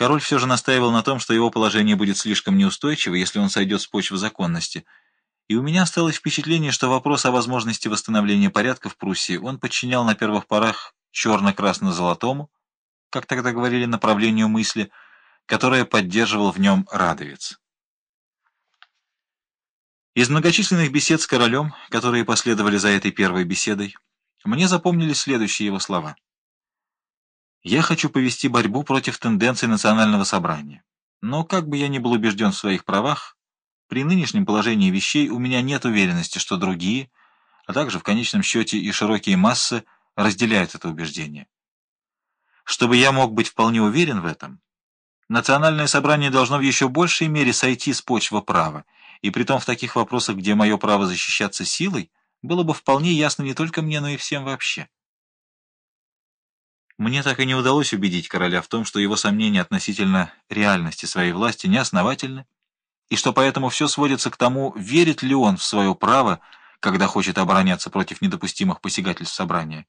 Король все же настаивал на том, что его положение будет слишком неустойчиво, если он сойдет с почвы законности, и у меня осталось впечатление, что вопрос о возможности восстановления порядка в Пруссии он подчинял на первых порах черно-красно-золотому, как тогда говорили, направлению мысли, которое поддерживал в нем Радовец. Из многочисленных бесед с королем, которые последовали за этой первой беседой, мне запомнились следующие его слова. «Я хочу повести борьбу против тенденций национального собрания. Но как бы я ни был убежден в своих правах, при нынешнем положении вещей у меня нет уверенности, что другие, а также в конечном счете и широкие массы, разделяют это убеждение. Чтобы я мог быть вполне уверен в этом, национальное собрание должно в еще большей мере сойти с почвы права, и притом в таких вопросах, где мое право защищаться силой, было бы вполне ясно не только мне, но и всем вообще. Мне так и не удалось убедить короля в том, что его сомнения относительно реальности своей власти неосновательны, и что поэтому все сводится к тому, верит ли он в свое право, когда хочет обороняться против недопустимых посягательств собрания.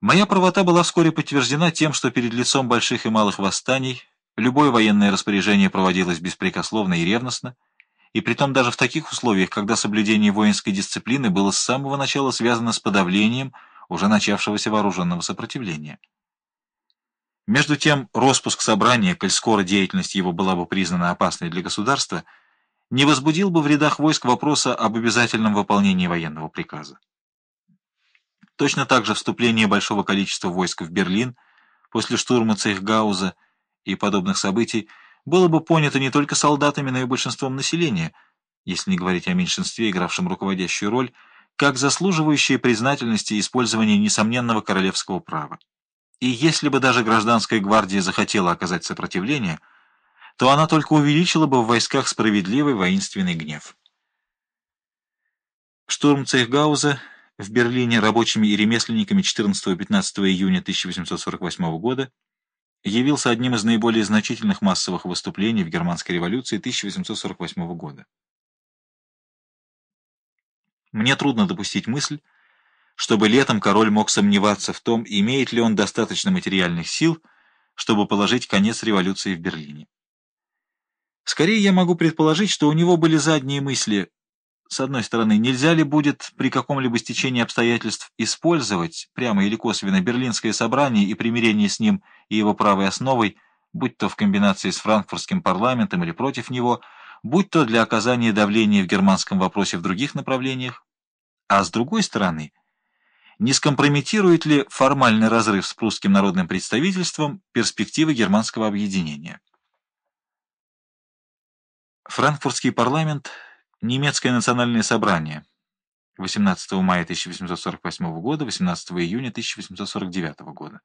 Моя правота была вскоре подтверждена тем, что перед лицом больших и малых восстаний любое военное распоряжение проводилось беспрекословно и ревностно, и притом даже в таких условиях, когда соблюдение воинской дисциплины было с самого начала связано с подавлением уже начавшегося вооруженного сопротивления. Между тем, распуск собрания, коль скоро деятельность его была бы признана опасной для государства, не возбудил бы в рядах войск вопроса об обязательном выполнении военного приказа. Точно так же вступление большого количества войск в Берлин после штурма Цейхгауза и подобных событий было бы понято не только солдатами, но и большинством населения, если не говорить о меньшинстве, игравшем руководящую роль, как заслуживающее признательности использование несомненного королевского права. И если бы даже гражданская гвардия захотела оказать сопротивление, то она только увеличила бы в войсках справедливый воинственный гнев. Штурм Цейхгауза в Берлине рабочими и ремесленниками 14-15 июня 1848 года явился одним из наиболее значительных массовых выступлений в германской революции 1848 года. Мне трудно допустить мысль, чтобы летом король мог сомневаться в том, имеет ли он достаточно материальных сил, чтобы положить конец революции в Берлине. Скорее я могу предположить, что у него были задние мысли с одной стороны, нельзя ли будет при каком-либо стечении обстоятельств использовать, прямо или косвенно, Берлинское собрание и примирение с ним и его правой основой, будь то в комбинации с франкфуртским парламентом или против него, будь то для оказания давления в германском вопросе в других направлениях, а с другой стороны, не скомпрометирует ли формальный разрыв с прусским народным представительством перспективы германского объединения? Франкфуртский парламент – Немецкое национальное собрание 18 мая 1848 года, 18 июня 1849 года.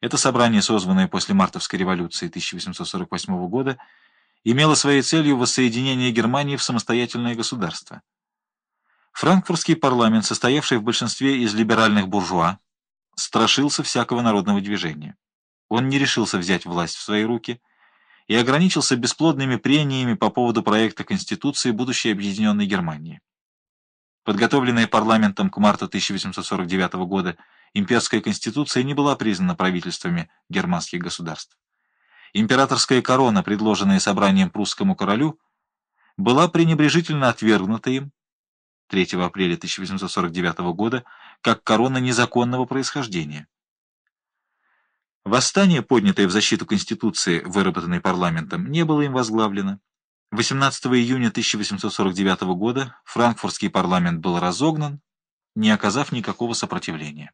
Это собрание, созванное после Мартовской революции 1848 года, имело своей целью воссоединение Германии в самостоятельное государство. Франкфуртский парламент, состоявший в большинстве из либеральных буржуа, страшился всякого народного движения. Он не решился взять власть в свои руки – и ограничился бесплодными прениями по поводу проекта Конституции будущей объединенной Германии. Подготовленная парламентом к марту 1849 года имперская конституция не была признана правительствами германских государств. Императорская корона, предложенная собранием прусскому королю, была пренебрежительно отвергнута им 3 апреля 1849 года как корона незаконного происхождения. Восстание, поднятое в защиту Конституции, выработанной парламентом, не было им возглавлено. 18 июня 1849 года франкфуртский парламент был разогнан, не оказав никакого сопротивления.